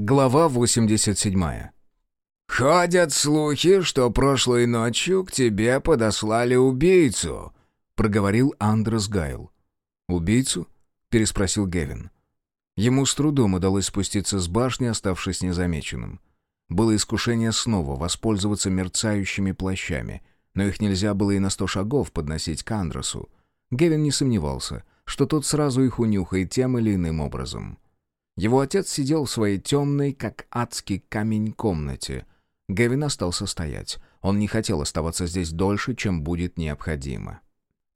Глава 87. «Ходят слухи, что прошлой ночью к тебе подослали убийцу», — проговорил Андрес Гайл. «Убийцу?» — переспросил Гевин. Ему с трудом удалось спуститься с башни, оставшись незамеченным. Было искушение снова воспользоваться мерцающими плащами, но их нельзя было и на сто шагов подносить к Андресу. Гевин не сомневался, что тот сразу их унюхает тем или иным образом. Его отец сидел в своей темной, как адский камень, комнате. Гевин остался стоять. Он не хотел оставаться здесь дольше, чем будет необходимо.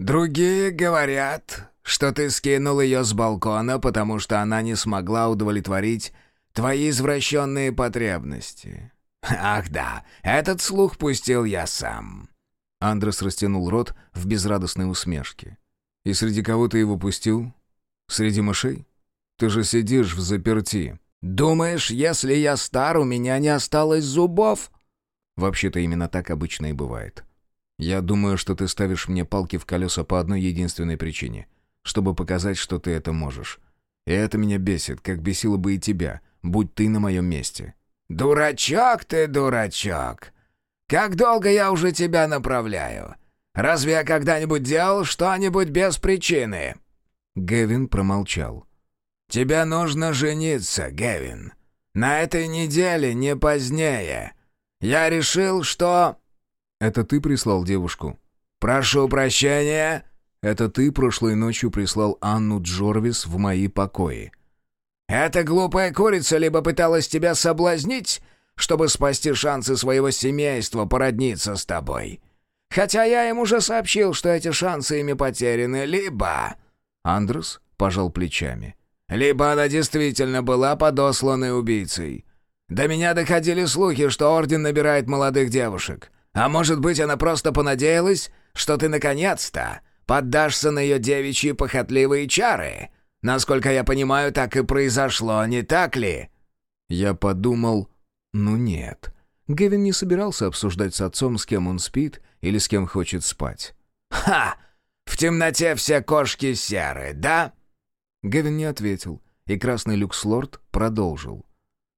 «Другие говорят, что ты скинул ее с балкона, потому что она не смогла удовлетворить твои извращенные потребности. Ах да, этот слух пустил я сам». Андрес растянул рот в безрадостной усмешке. «И среди кого ты его пустил? Среди мышей?» Ты же сидишь в заперти. Думаешь, если я стар, у меня не осталось зубов? Вообще-то именно так обычно и бывает. Я думаю, что ты ставишь мне палки в колеса по одной единственной причине. Чтобы показать, что ты это можешь. И это меня бесит, как бесило бы и тебя, будь ты на моем месте. «Дурачок ты, дурачок! Как долго я уже тебя направляю? Разве я когда-нибудь делал что-нибудь без причины?» Гевин промолчал. «Тебе нужно жениться, Гевин. На этой неделе, не позднее. Я решил, что...» «Это ты прислал девушку?» «Прошу прощения». «Это ты прошлой ночью прислал Анну Джорвис в мои покои». «Эта глупая курица либо пыталась тебя соблазнить, чтобы спасти шансы своего семейства породниться с тобой. Хотя я им уже сообщил, что эти шансы ими потеряны, либо...» Андрес пожал плечами. Либо она действительно была подосланной убийцей. До меня доходили слухи, что Орден набирает молодых девушек. А может быть, она просто понадеялась, что ты наконец-то поддашься на ее девичьи похотливые чары. Насколько я понимаю, так и произошло, не так ли?» Я подумал, ну нет. Гевин не собирался обсуждать с отцом, с кем он спит или с кем хочет спать. «Ха! В темноте все кошки серы, да?» Гевин не ответил, и красный люкслорд продолжил.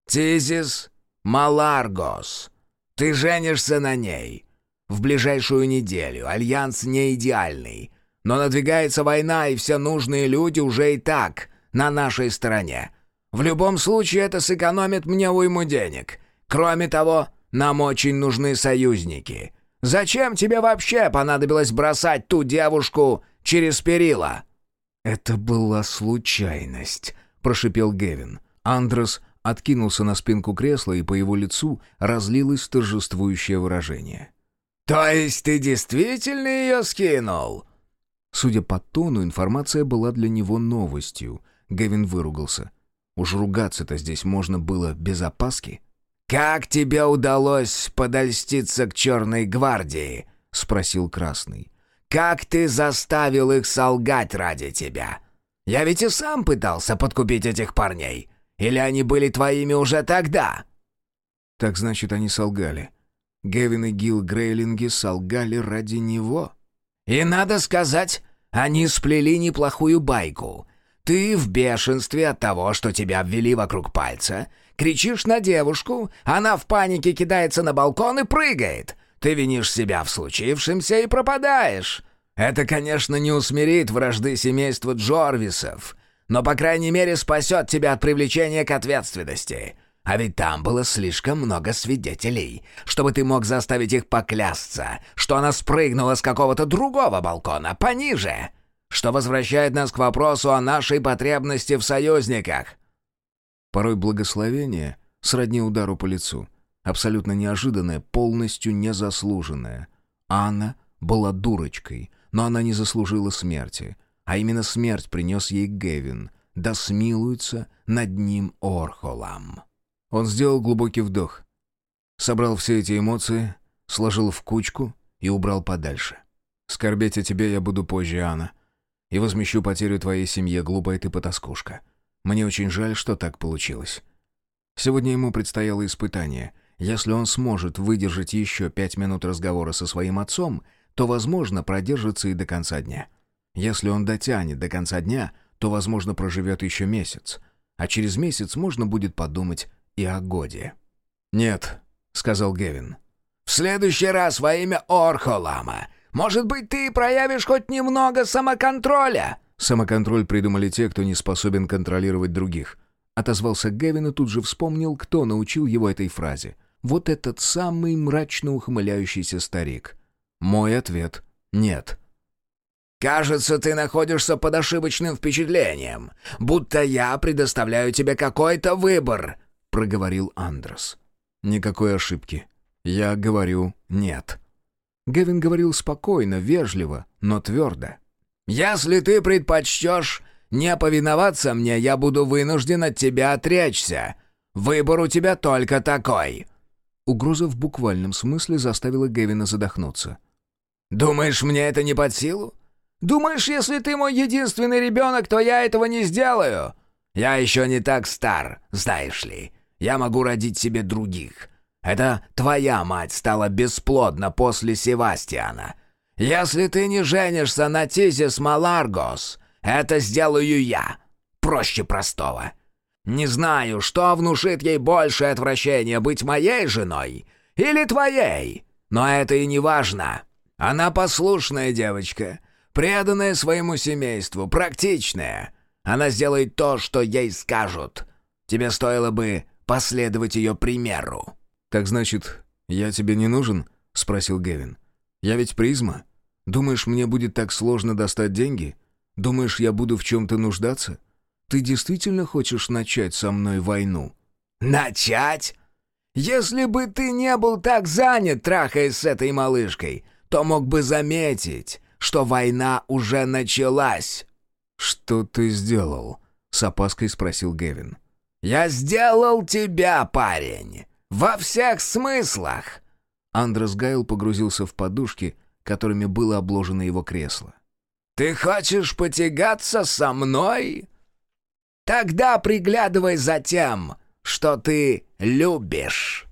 «Тизис Маларгос, ты женишься на ней. В ближайшую неделю альянс не идеальный, но надвигается война, и все нужные люди уже и так на нашей стороне. В любом случае это сэкономит мне уйму денег. Кроме того, нам очень нужны союзники. Зачем тебе вообще понадобилось бросать ту девушку через перила?» «Это была случайность», — прошипел Гевин. Андрес откинулся на спинку кресла, и по его лицу разлилось торжествующее выражение. «То есть ты действительно ее скинул?» Судя по тону, информация была для него новостью. Гевин выругался. Уж ругаться-то здесь можно было без опаски. «Как тебе удалось подольститься к Черной гвардии?» — спросил Красный. Как ты заставил их солгать ради тебя? Я ведь и сам пытался подкупить этих парней. Или они были твоими уже тогда?» «Так значит, они солгали. Гевин и Гил Грейлинги солгали ради него?» «И надо сказать, они сплели неплохую байку. Ты в бешенстве от того, что тебя обвели вокруг пальца, кричишь на девушку, она в панике кидается на балкон и прыгает. Ты винишь себя в случившемся и пропадаешь. Это, конечно, не усмирит вражды семейства Джорвисов, но, по крайней мере, спасет тебя от привлечения к ответственности. А ведь там было слишком много свидетелей, чтобы ты мог заставить их поклясться, что она спрыгнула с какого-то другого балкона, пониже, что возвращает нас к вопросу о нашей потребности в союзниках». Порой благословение сродни удару по лицу — Абсолютно неожиданное, полностью незаслуженное. Анна была дурочкой, но она не заслужила смерти. А именно смерть принес ей Гевин. Да смилуется над ним Орхолам. Он сделал глубокий вдох. Собрал все эти эмоции, сложил в кучку и убрал подальше. «Скорбеть о тебе я буду позже, Анна. И возмещу потерю твоей семье, глупая ты потаскушка. Мне очень жаль, что так получилось». Сегодня ему предстояло испытание — если он сможет выдержать еще пять минут разговора со своим отцом, то, возможно, продержится и до конца дня. Если он дотянет до конца дня, то, возможно, проживет еще месяц. А через месяц можно будет подумать и о Годе. «Нет», — сказал Гевин. «В следующий раз во имя Орхолама. Может быть, ты проявишь хоть немного самоконтроля?» «Самоконтроль придумали те, кто не способен контролировать других». Отозвался Гевин и тут же вспомнил, кто научил его этой фразе. Вот этот самый мрачно ухмыляющийся старик. Мой ответ — нет. «Кажется, ты находишься под ошибочным впечатлением, будто я предоставляю тебе какой-то выбор», — проговорил Андрес. «Никакой ошибки. Я говорю «нет». Гевин говорил спокойно, вежливо, но твердо. «Если ты предпочтешь не повиноваться мне, я буду вынужден от тебя отречься. Выбор у тебя только такой». Угроза в буквальном смысле заставила Гевина задохнуться. «Думаешь, мне это не под силу? Думаешь, если ты мой единственный ребенок, то я этого не сделаю? Я еще не так стар, знаешь ли. Я могу родить себе других. Это твоя мать стала бесплодна после Севастиана. Если ты не женишься на Тизис Маларгос, это сделаю я. Проще простого. Не знаю, что внушит ей большее отвращение, быть моей женой или твоей, но это и не важно. Она послушная девочка, преданная своему семейству, практичная. Она сделает то, что ей скажут. Тебе стоило бы последовать ее примеру». «Так значит, я тебе не нужен?» — спросил Гевин. «Я ведь призма. Думаешь, мне будет так сложно достать деньги? Думаешь, я буду в чем-то нуждаться? Ты действительно хочешь начать со мной войну?» «Начать? Если бы ты не был так занят, трахаясь с этой малышкой, то мог бы заметить, что война уже началась». «Что ты сделал?» — с опаской спросил Гевин. «Я сделал тебя, парень. Во всех смыслах!» Андрес Гайл погрузился в подушки, которыми было обложено его кресло. «Ты хочешь потягаться со мной? Тогда приглядывай за тем, что ты любишь».